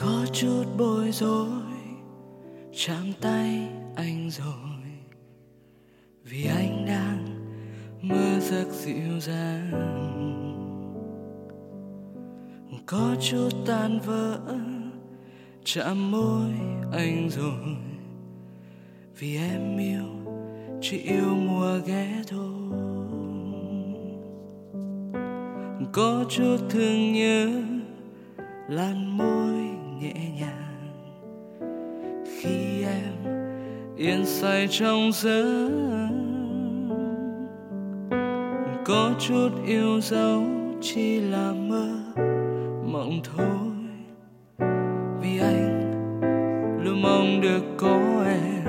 có chút bối rối. Chạm tay anh rồi, vì anh đang mơ giấc dịu dàng. Có chút tan vỡ, chạm môi anh rồi, vì em yêu, chỉ yêu mùa ghé thôi có chút thương nhớ làn môi nhẹ nhàng. Khi em yên say trong giấc, có chút yêu dấu chỉ là mơ mộng thôi. Vì anh luôn mong được có em.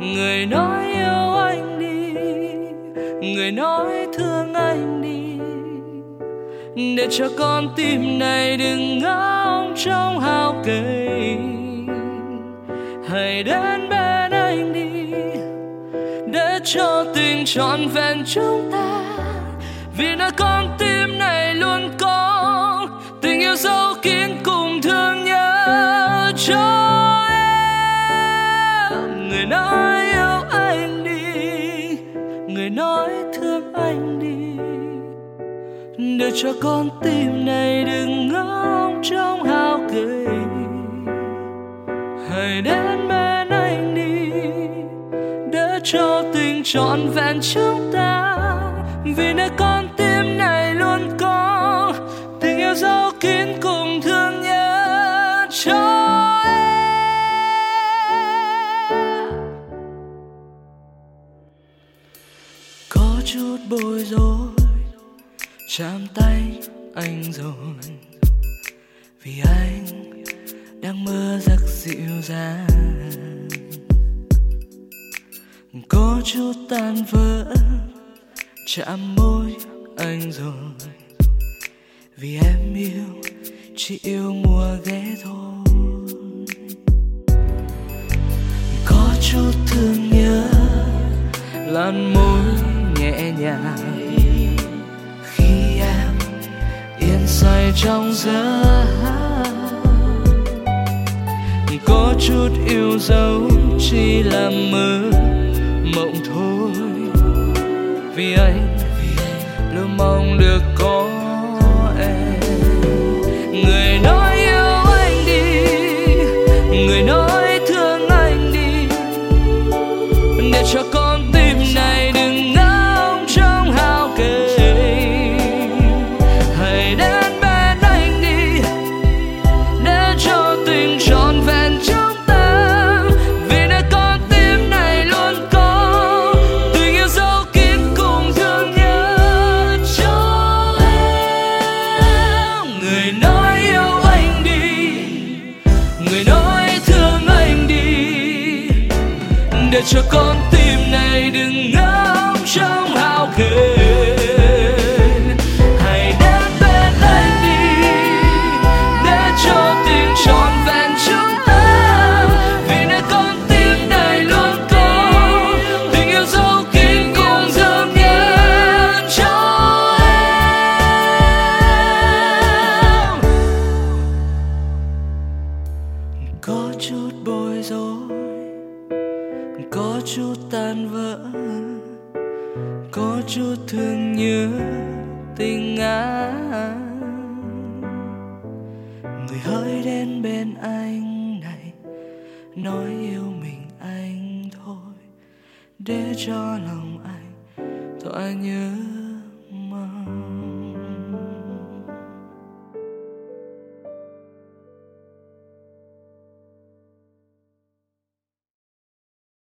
Người nói yêu anh đi, người nói thương anh đi để cho con tim này đừng ngóng trong hao cây hãy đến bên anh đi, để cho tình trọn vẹn chúng ta. Vì nơi con tim này luôn có tình yêu sâu kín cùng thương nhớ cho em. Người nói yêu anh đi, người nói thương anh đi để cho con tim này đừng ngóng trong hao gầy hãy đến bên anh đi, để cho tình trọn vẹn chúng ta. Vì nơi con tim này luôn có tình yêu dấu kín cùng thương nhớ cho em. Có chút bối rối chạm tay anh rồi, vì anh đang mơ giấc dịu dàng. Có chút tan vỡ, chạm môi anh rồi, vì em yêu, chỉ yêu mùa ghé thôi. Có chút thương nhớ lan môi nhẹ nhàng. Trong giấc có chút yêu dấu chỉ là mơ mộng thôi. Vì anh, luôn mong được có em. Người nói yêu anh đi, người nói thương anh đi. Để cho con tim này để cho con tim này tan vỡ có chút thương nhớ tình anh. Người hỡi đến bên anh này nói yêu mình anh thôi, để cho lòng anh thỏa nhớ